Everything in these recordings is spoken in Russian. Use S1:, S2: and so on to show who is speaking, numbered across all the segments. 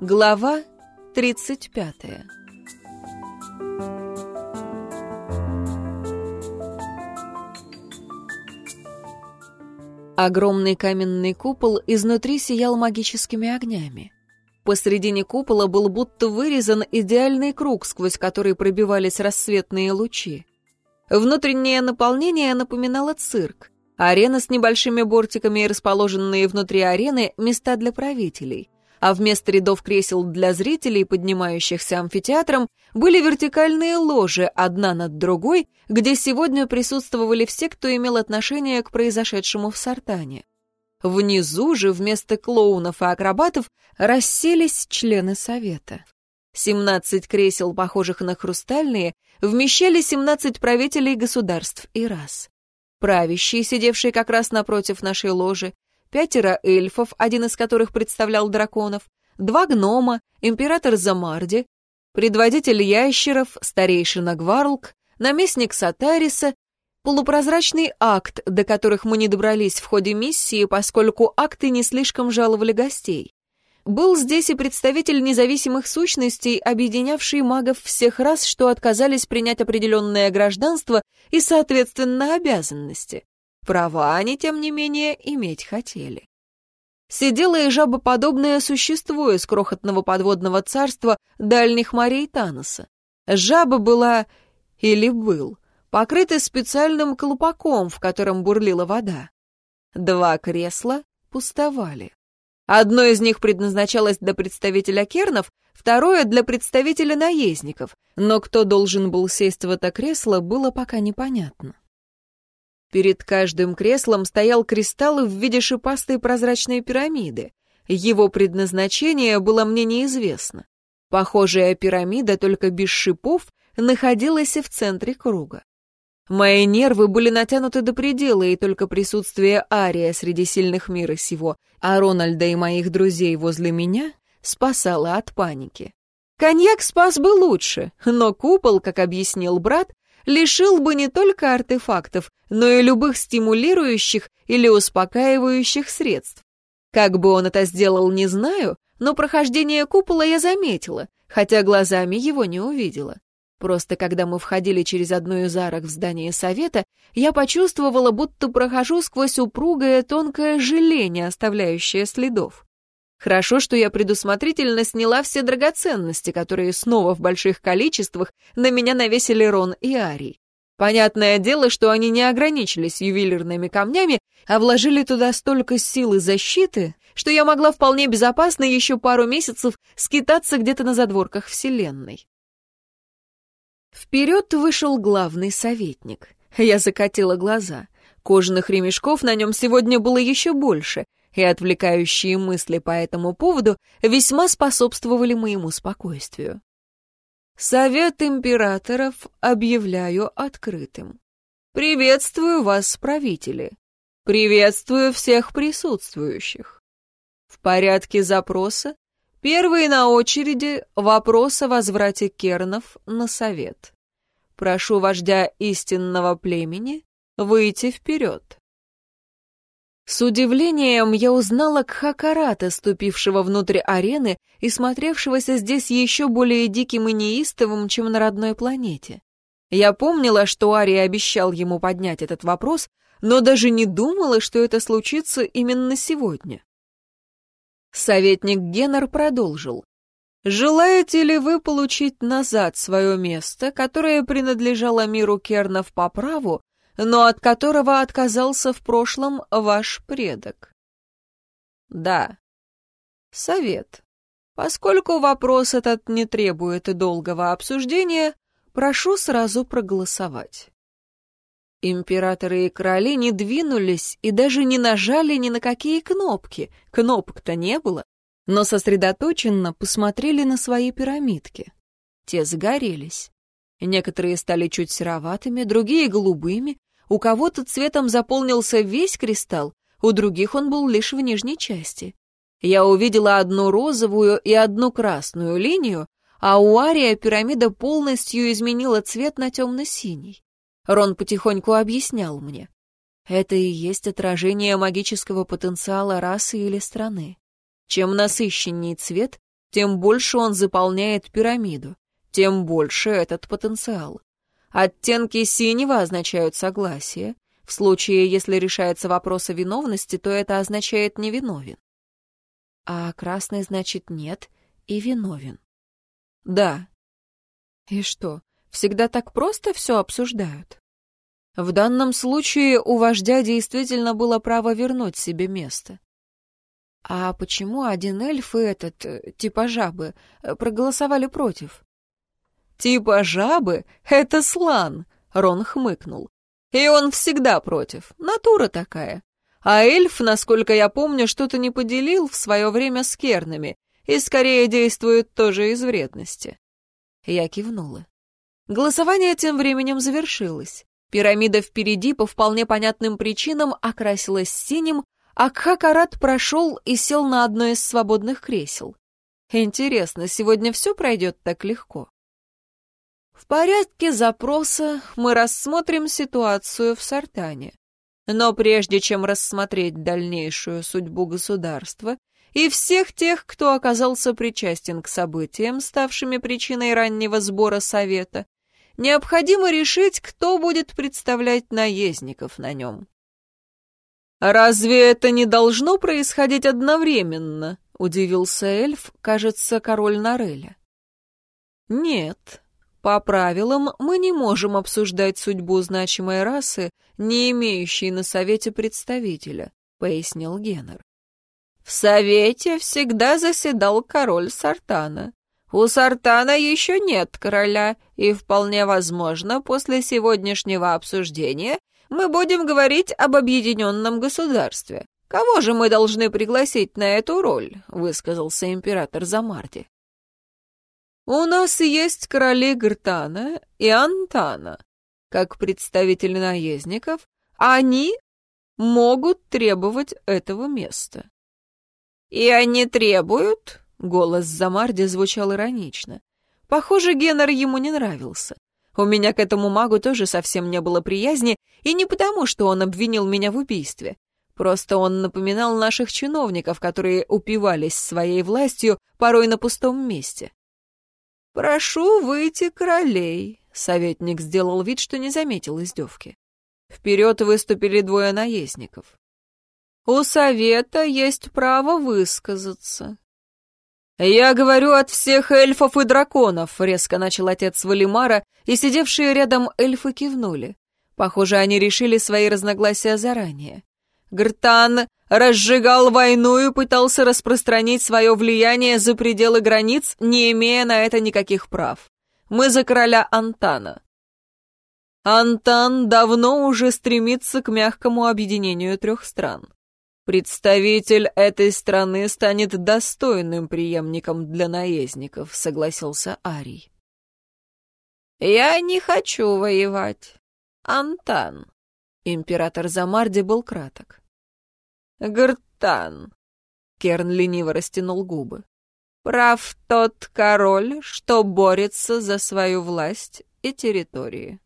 S1: Глава 35 Огромный каменный купол изнутри сиял магическими огнями. Посредине купола был будто вырезан идеальный круг, сквозь который пробивались рассветные лучи. Внутреннее наполнение напоминало цирк. Арена с небольшими бортиками и расположенные внутри арены места для правителей. А вместо рядов кресел для зрителей, поднимающихся амфитеатром, были вертикальные ложи, одна над другой, где сегодня присутствовали все, кто имел отношение к произошедшему в Сартане. Внизу же вместо клоунов и акробатов расселись члены совета. Семнадцать кресел, похожих на хрустальные, вмещали семнадцать правителей государств и рас. Правящий, сидевший как раз напротив нашей ложи, пятеро эльфов, один из которых представлял драконов, два гнома, император Замарди, предводитель ящеров, старейшина Гварлк, наместник Сатариса Полупрозрачный акт, до которых мы не добрались в ходе миссии, поскольку акты не слишком жаловали гостей. Был здесь и представитель независимых сущностей, объединявший магов всех рас, что отказались принять определенное гражданство и, соответственно, обязанности. Права они, тем не менее, иметь хотели. Сидело и жабоподобное существо из крохотного подводного царства дальних морей Таноса. Жаба была или был покрыты специальным колпаком, в котором бурлила вода. Два кресла пустовали. Одно из них предназначалось для представителя кернов, второе — для представителя наездников, но кто должен был сесть в это кресло, было пока непонятно. Перед каждым креслом стоял кристалл в виде шипастой прозрачной пирамиды. Его предназначение было мне неизвестно. Похожая пирамида, только без шипов, находилась в центре круга. Мои нервы были натянуты до предела, и только присутствие Ария среди сильных мира сего, а Рональда и моих друзей возле меня спасало от паники. Коньяк спас бы лучше, но купол, как объяснил брат, лишил бы не только артефактов, но и любых стимулирующих или успокаивающих средств. Как бы он это сделал, не знаю, но прохождение купола я заметила, хотя глазами его не увидела. Просто когда мы входили через одну из арок в здание совета, я почувствовала, будто прохожу сквозь упругое тонкое желе, не оставляющее следов. Хорошо, что я предусмотрительно сняла все драгоценности, которые снова в больших количествах на меня навесили Рон и Арий. Понятное дело, что они не ограничились ювелирными камнями, а вложили туда столько сил и защиты, что я могла вполне безопасно еще пару месяцев скитаться где-то на задворках Вселенной. Вперед вышел главный советник. Я закатила глаза. Кожаных ремешков на нем сегодня было еще больше, и отвлекающие мысли по этому поводу весьма способствовали моему спокойствию. Совет императоров объявляю открытым. Приветствую вас, правители. Приветствую всех присутствующих. В порядке запроса Первый на очереди вопрос о возврате кернов на совет. Прошу вождя истинного племени выйти вперед. С удивлением я узнала Кхакарата, ступившего внутрь арены и смотревшегося здесь еще более диким и неистовым, чем на родной планете. Я помнила, что Ари обещал ему поднять этот вопрос, но даже не думала, что это случится именно сегодня. Советник Геннер продолжил. «Желаете ли вы получить назад свое место, которое принадлежало миру Кернов по праву, но от которого отказался в прошлом ваш предок?» «Да». «Совет. Поскольку вопрос этот не требует долгого обсуждения, прошу сразу проголосовать». Императоры и короли не двинулись и даже не нажали ни на какие кнопки, кнопок-то не было, но сосредоточенно посмотрели на свои пирамидки. Те загорелись. Некоторые стали чуть сероватыми, другие — голубыми, у кого-то цветом заполнился весь кристалл, у других он был лишь в нижней части. Я увидела одну розовую и одну красную линию, а у Ария пирамида полностью изменила цвет на темно-синий. Рон потихоньку объяснял мне. Это и есть отражение магического потенциала расы или страны. Чем насыщеннее цвет, тем больше он заполняет пирамиду, тем больше этот потенциал. Оттенки синего означают согласие. В случае, если решается вопрос о виновности, то это означает невиновен. А красный значит нет и виновен. Да. И что, всегда так просто все обсуждают? В данном случае у вождя действительно было право вернуть себе место. А почему один эльф и этот, э, типа жабы, э, проголосовали против? «Типа жабы — это слан», — Рон хмыкнул. «И он всегда против. Натура такая. А эльф, насколько я помню, что-то не поделил в свое время с кернами и скорее действует тоже из вредности». Я кивнула. Голосование тем временем завершилось. Пирамида впереди по вполне понятным причинам окрасилась синим, а Кхакарат прошел и сел на одно из свободных кресел. Интересно, сегодня все пройдет так легко? В порядке запроса мы рассмотрим ситуацию в Сартане. Но прежде чем рассмотреть дальнейшую судьбу государства и всех тех, кто оказался причастен к событиям, ставшими причиной раннего сбора Совета, необходимо решить, кто будет представлять наездников на нем. «Разве это не должно происходить одновременно?» — удивился эльф, кажется, король Нареля. «Нет», по правилам, мы не можем обсуждать судьбу значимой расы, не имеющей на совете представителя, пояснил Геннер. В совете всегда заседал король Сартана. У Сартана еще нет короля, и вполне возможно, после сегодняшнего обсуждения мы будем говорить об объединенном государстве. Кого же мы должны пригласить на эту роль? высказался император Замарди. У нас есть короли Гртана и Антана. Как представители наездников, они могут требовать этого места. И они требуют? Голос Замарди звучал иронично. Похоже, Геннер ему не нравился. У меня к этому магу тоже совсем не было приязни, и не потому, что он обвинил меня в убийстве. Просто он напоминал наших чиновников, которые упивались своей властью порой на пустом месте. «Прошу выйти королей», — советник сделал вид, что не заметил издевки. Вперед выступили двое наездников. «У совета есть право высказаться». «Я говорю от всех эльфов и драконов», — резко начал отец Валимара, и сидевшие рядом эльфы кивнули. Похоже, они решили свои разногласия заранее. Гртан разжигал войну и пытался распространить свое влияние за пределы границ, не имея на это никаких прав. Мы за короля Антана. Антан давно уже стремится к мягкому объединению трех стран. Представитель этой страны станет достойным преемником для наездников, согласился Арий. Я не хочу воевать. Антан. Император Замарди был краток. Гртан. Керн лениво растянул губы. Прав тот король, что борется за свою власть и территории.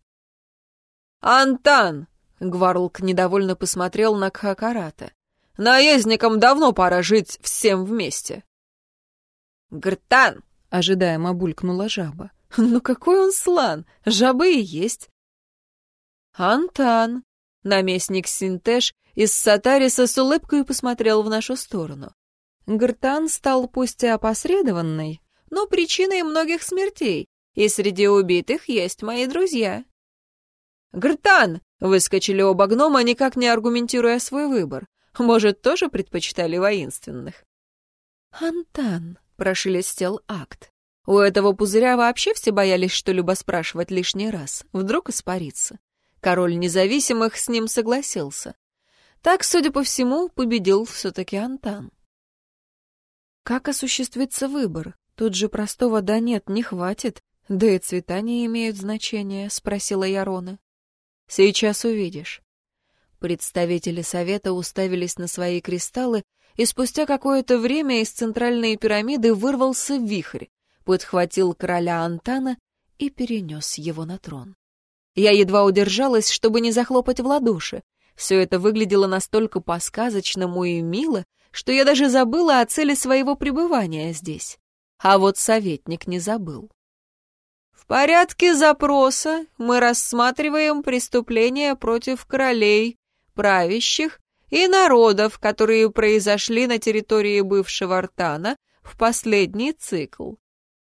S1: «Антан!» — Гварлк недовольно посмотрел на Кхакарата. «Наездникам давно пора жить всем вместе». «Гртан!» — ожидаемо булькнула жаба. «Ну какой он слан! Жабы и есть!» «Антан!» Наместник Синтеш из Сатариса с улыбкой посмотрел в нашу сторону. Гртан стал пусть и опосредованной, но причиной многих смертей, и среди убитых есть мои друзья. «Гртан!» — выскочили оба гнома, никак не аргументируя свой выбор. Может, тоже предпочитали воинственных. «Антан!» — прошелестел акт. У этого пузыря вообще все боялись что-либо спрашивать лишний раз. Вдруг испарится. Король независимых с ним согласился. Так, судя по всему, победил все-таки Антан. Как осуществится выбор? Тут же простого «да нет» не хватит, да и цвета не имеют значения, спросила Ярона. Сейчас увидишь. Представители совета уставились на свои кристаллы, и спустя какое-то время из центральной пирамиды вырвался вихрь, подхватил короля Антана и перенес его на трон. Я едва удержалась, чтобы не захлопать в ладоши. Все это выглядело настолько по-сказочному и мило, что я даже забыла о цели своего пребывания здесь. А вот советник не забыл. В порядке запроса мы рассматриваем преступления против королей, правящих и народов, которые произошли на территории бывшего Артана в последний цикл.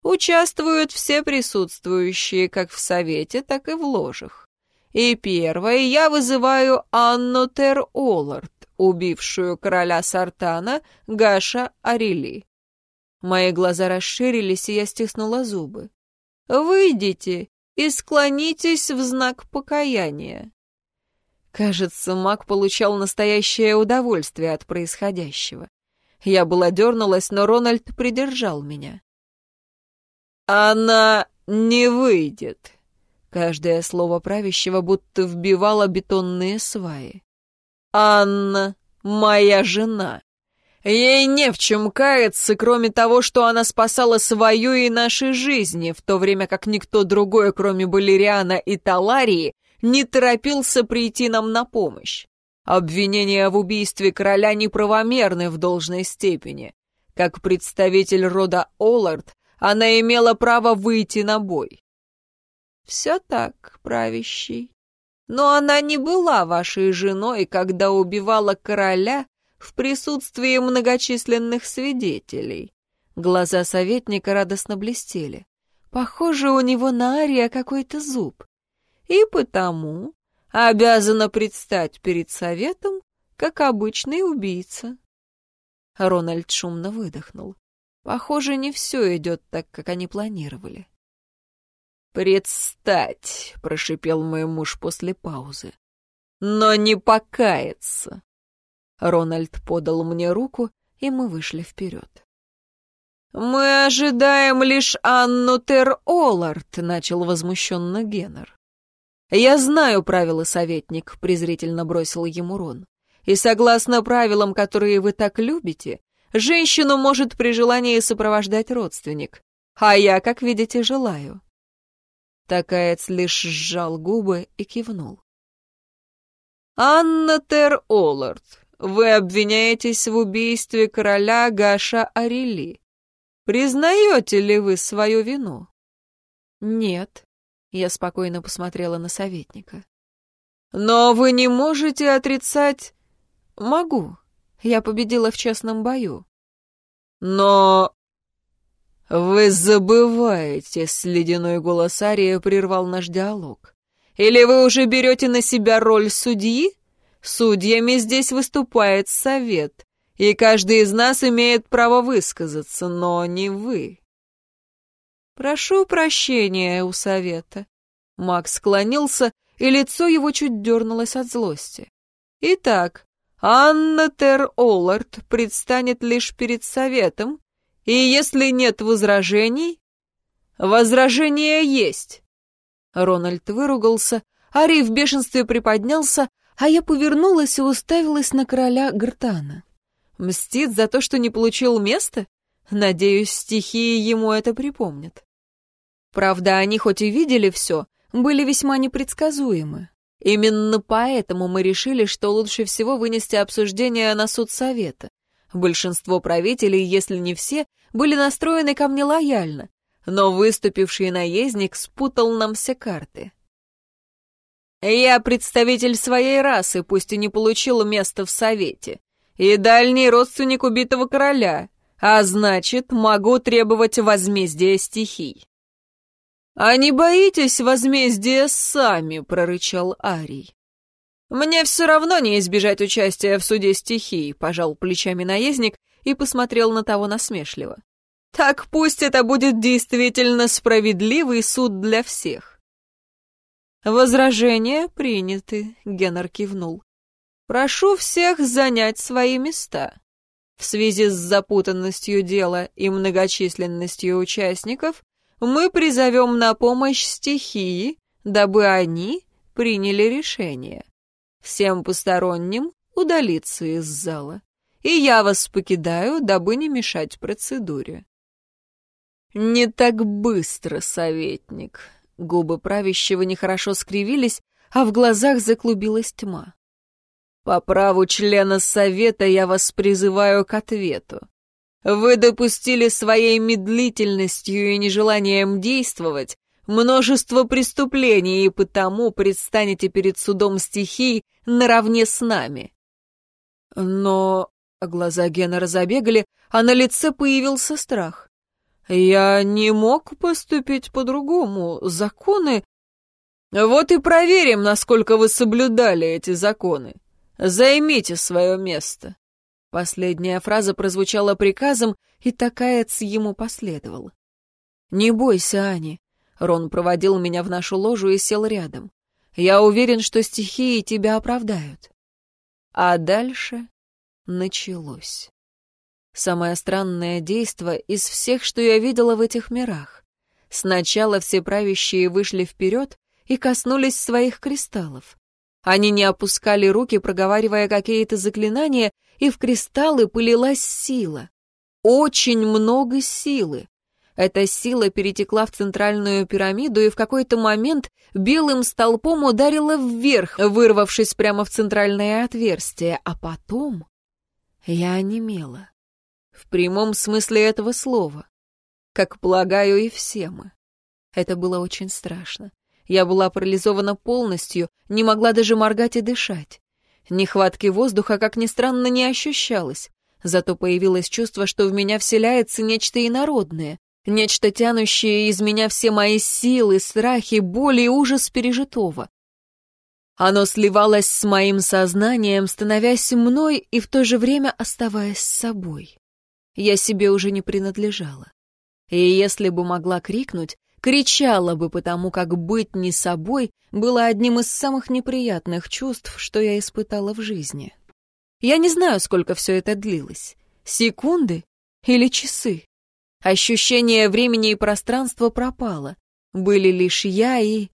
S1: Участвуют все присутствующие как в совете, так и в ложах. И первое, я вызываю Анну Тер Оллард, убившую короля Сартана Гаша Арили. Мои глаза расширились, и я стиснула зубы. «Выйдите и склонитесь в знак покаяния». Кажется, маг получал настоящее удовольствие от происходящего. Я была дернулась, но Рональд придержал меня. «Она не выйдет», Каждое слово правящего будто вбивало бетонные сваи. «Анна, моя жена. Ей не в чем каяться, кроме того, что она спасала свою и наши жизни, в то время как никто другой, кроме Балериана и Таларии, не торопился прийти нам на помощь. Обвинения в убийстве короля неправомерны в должной степени. Как представитель рода Оллард, она имела право выйти на бой. «Все так, правящий. Но она не была вашей женой, когда убивала короля в присутствии многочисленных свидетелей». Глаза советника радостно блестели. Похоже, у него на Ария какой-то зуб. И потому обязана предстать перед советом, как обычный убийца. Рональд шумно выдохнул. Похоже, не все идет так, как они планировали. «Предстать», — прошипел мой муж после паузы. «Но не покаяться». Рональд подал мне руку, и мы вышли вперед. «Мы ожидаем лишь Анну Тер-Оллард», — начал возмущенно Геннер. «Я знаю правила, советник», — презрительно бросил ему Рон. «И согласно правилам, которые вы так любите, женщину может при желании сопровождать родственник, а я, как видите, желаю». Такаец лишь сжал губы и кивнул. «Анна Тер Оллард, вы обвиняетесь в убийстве короля Гаша Арели. Признаете ли вы свою вину?» «Нет», — я спокойно посмотрела на советника. «Но вы не можете отрицать...» «Могу. Я победила в честном бою». «Но «Вы забываете», — с ледяной голос Ария прервал наш диалог. «Или вы уже берете на себя роль судьи? Судьями здесь выступает совет, и каждый из нас имеет право высказаться, но не вы». «Прошу прощения у совета». Макс склонился, и лицо его чуть дернулось от злости. «Итак, Анна Тер Оллард предстанет лишь перед советом, и если нет возражений... Возражения есть. Рональд выругался, Ари в бешенстве приподнялся, а я повернулась и уставилась на короля Гртана. Мстит за то, что не получил места? Надеюсь, стихии ему это припомнят. Правда, они хоть и видели все, были весьма непредсказуемы. Именно поэтому мы решили, что лучше всего вынести обсуждение на суд совета. Большинство правителей, если не все, были настроены ко мне лояльно, но выступивший наездник спутал нам все карты. Я представитель своей расы, пусть и не получил места в Совете, и дальний родственник убитого короля, а значит, могу требовать возмездия стихий. «А не боитесь возмездия сами?» — прорычал Арий. «Мне все равно не избежать участия в суде стихий», — пожал плечами наездник и посмотрел на того насмешливо. «Так пусть это будет действительно справедливый суд для всех». «Возражения приняты», — Геннер кивнул. «Прошу всех занять свои места. В связи с запутанностью дела и многочисленностью участников мы призовем на помощь стихии, дабы они приняли решение» всем посторонним удалиться из зала. И я вас покидаю, дабы не мешать процедуре. Не так быстро, советник. Губы правящего нехорошо скривились, а в глазах заклубилась тьма. По праву члена совета я вас призываю к ответу. Вы допустили своей медлительностью и нежеланием действовать множество преступлений и потому предстанете перед судом стихий наравне с нами. Но глаза Гена забегали, а на лице появился страх. Я не мог поступить по-другому. Законы... Вот и проверим, насколько вы соблюдали эти законы. Займите свое место. Последняя фраза прозвучала приказом, и Такаец ему последовал. «Не бойся, Ани». Рон проводил меня в нашу ложу и сел рядом. «Я уверен, что стихии тебя оправдают». А дальше началось. Самое странное действо из всех, что я видела в этих мирах. Сначала все правящие вышли вперед и коснулись своих кристаллов. Они не опускали руки, проговаривая какие-то заклинания, и в кристаллы пылилась сила. Очень много силы. Эта сила перетекла в центральную пирамиду и в какой-то момент белым столпом ударила вверх, вырвавшись прямо в центральное отверстие, а потом я онемела. В прямом смысле этого слова. Как полагаю, и все мы. Это было очень страшно. Я была парализована полностью, не могла даже моргать и дышать. Нехватки воздуха, как ни странно, не ощущалось. Зато появилось чувство, что в меня вселяется нечто инородное, нечто тянущее из меня все мои силы, страхи, боли и ужас пережитого. Оно сливалось с моим сознанием, становясь мной и в то же время оставаясь собой. Я себе уже не принадлежала. И если бы могла крикнуть, кричала бы, потому как быть не собой было одним из самых неприятных чувств, что я испытала в жизни. Я не знаю, сколько все это длилось. Секунды или часы? Ощущение времени и пространства пропало. Были лишь я и...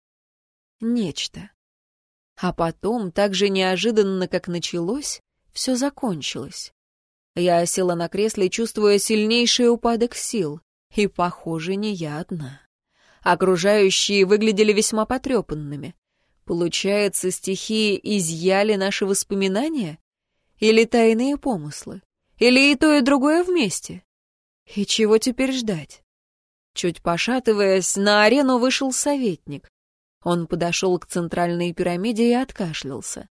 S1: нечто. А потом, так же неожиданно, как началось, все закончилось. Я села на кресле, чувствуя сильнейший упадок сил. И, похоже, не я одна. Окружающие выглядели весьма потрепанными. Получается, стихии изъяли наши воспоминания? Или тайные помыслы? Или и то, и другое вместе? И чего теперь ждать? Чуть пошатываясь, на арену вышел советник. Он подошел к центральной пирамиде и откашлялся.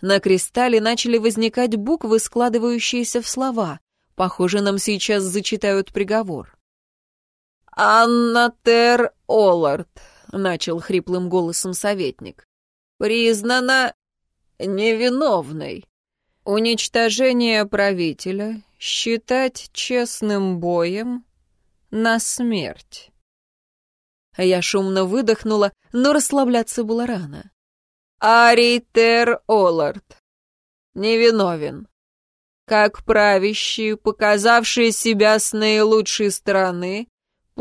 S1: На кристалле начали возникать буквы, складывающиеся в слова. Похоже, нам сейчас зачитают приговор. «Аннатер Оллард», — начал хриплым голосом советник, — «признана невиновной. Уничтожение правителя считать честным боем на смерть». Я шумно выдохнула, но расслабляться было рано. Аритер Оллард невиновен. Как правящий, показавший себя с наилучшей стороны,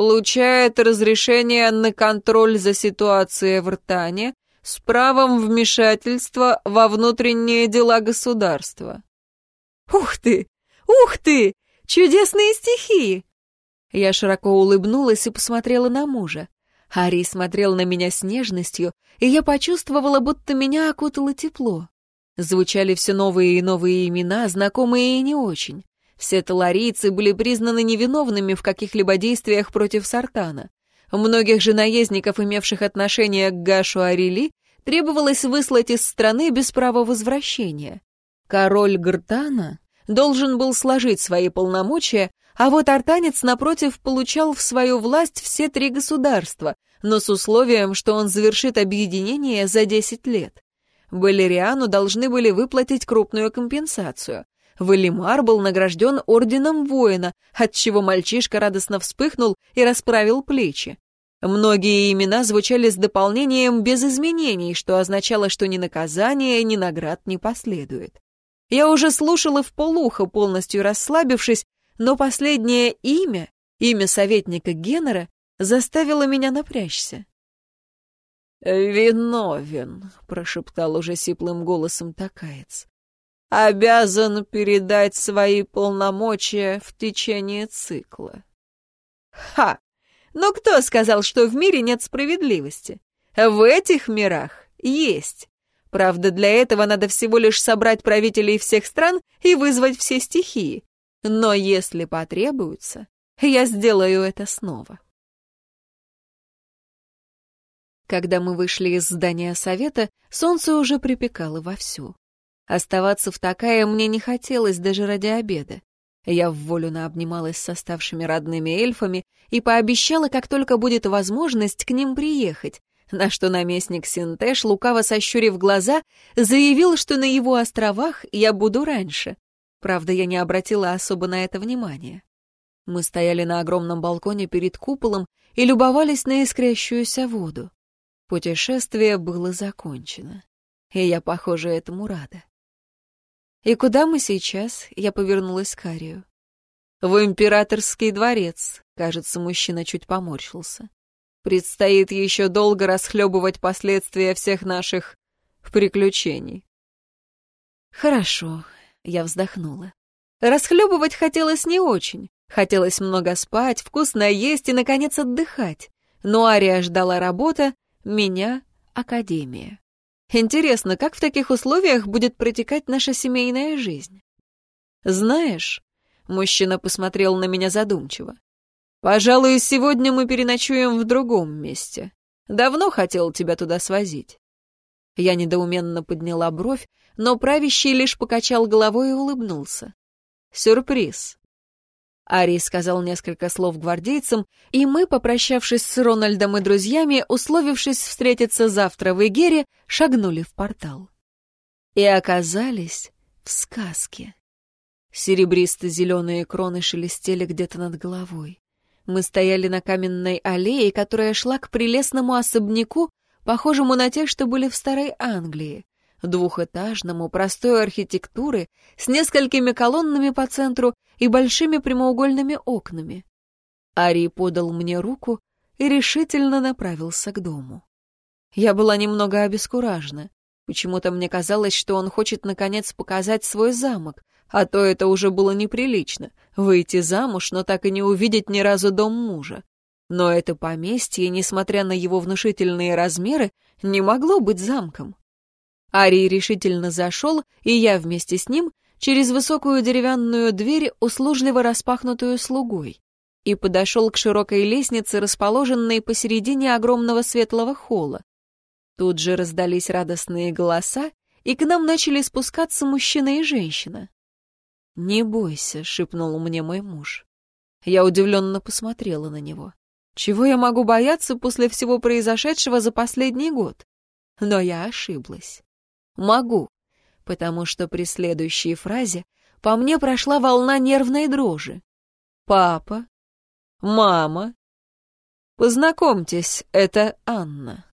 S1: получает разрешение на контроль за ситуацией в Ртане с правом вмешательства во внутренние дела государства. «Ух ты! Ух ты! Чудесные стихи!» Я широко улыбнулась и посмотрела на мужа. Ари смотрел на меня с нежностью, и я почувствовала, будто меня окутало тепло. Звучали все новые и новые имена, знакомые и не очень. Все таларийцы были признаны невиновными в каких-либо действиях против Сартана. Многих же наездников, имевших отношение к Гашу Арили, требовалось выслать из страны без права возвращения. Король Гртана должен был сложить свои полномочия, а вот артанец, напротив, получал в свою власть все три государства, но с условием, что он завершит объединение за 10 лет. Балериану должны были выплатить крупную компенсацию. Валимар был награжден орденом воина, отчего мальчишка радостно вспыхнул и расправил плечи. Многие имена звучали с дополнением без изменений, что означало, что ни наказания, ни наград не последует. Я уже слушала в полухо, полностью расслабившись, но последнее имя, имя советника Геннера, заставило меня напрячься. «Виновен», — прошептал уже сиплым голосом такаец обязан передать свои полномочия в течение цикла. Ха! Но кто сказал, что в мире нет справедливости? В этих мирах есть. Правда, для этого надо всего лишь собрать правителей всех стран и вызвать все стихии. Но если потребуется, я сделаю это снова. Когда мы вышли из здания совета, солнце уже припекало вовсю. Оставаться в такая мне не хотелось даже ради обеда. Я в волю наобнималась с оставшими родными эльфами и пообещала, как только будет возможность, к ним приехать, на что наместник Синтеш, лукаво сощурив глаза, заявил, что на его островах я буду раньше. Правда, я не обратила особо на это внимания. Мы стояли на огромном балконе перед куполом и любовались на искрящуюся воду. Путешествие было закончено, и я, похоже, этому рада. «И куда мы сейчас?» — я повернулась к Арию. «В императорский дворец», — кажется, мужчина чуть поморщился. «Предстоит еще долго расхлебывать последствия всех наших приключений». «Хорошо», — я вздохнула. Расхлебывать хотелось не очень. Хотелось много спать, вкусно есть и, наконец, отдыхать. Но Ария ждала работа, меня — академия. Интересно, как в таких условиях будет протекать наша семейная жизнь? Знаешь, мужчина посмотрел на меня задумчиво. Пожалуй, сегодня мы переночуем в другом месте. Давно хотел тебя туда свозить. Я недоуменно подняла бровь, но правящий лишь покачал головой и улыбнулся. Сюрприз. Ари сказал несколько слов гвардейцам, и мы, попрощавшись с Рональдом и друзьями, условившись встретиться завтра в Игере, шагнули в портал. И оказались в сказке. Серебристо-зеленые кроны шелестели где-то над головой. Мы стояли на каменной аллее, которая шла к прелестному особняку, похожему на те, что были в Старой Англии двухэтажному, простой архитектуры, с несколькими колоннами по центру и большими прямоугольными окнами. Ари подал мне руку и решительно направился к дому. Я была немного обескуражена. Почему-то мне казалось, что он хочет наконец показать свой замок, а то это уже было неприлично — выйти замуж, но так и не увидеть ни разу дом мужа. Но это поместье, несмотря на его внушительные размеры, не могло быть замком. Арий решительно зашел, и я вместе с ним, через высокую деревянную дверь, услужливо распахнутую слугой, и подошел к широкой лестнице, расположенной посередине огромного светлого холла. Тут же раздались радостные голоса, и к нам начали спускаться мужчина и женщина. «Не бойся», — шепнул мне мой муж. Я удивленно посмотрела на него. Чего я могу бояться после всего произошедшего за последний год? Но я ошиблась. Могу, потому что при следующей фразе по мне прошла волна нервной дрожи. Папа, мама, познакомьтесь, это Анна.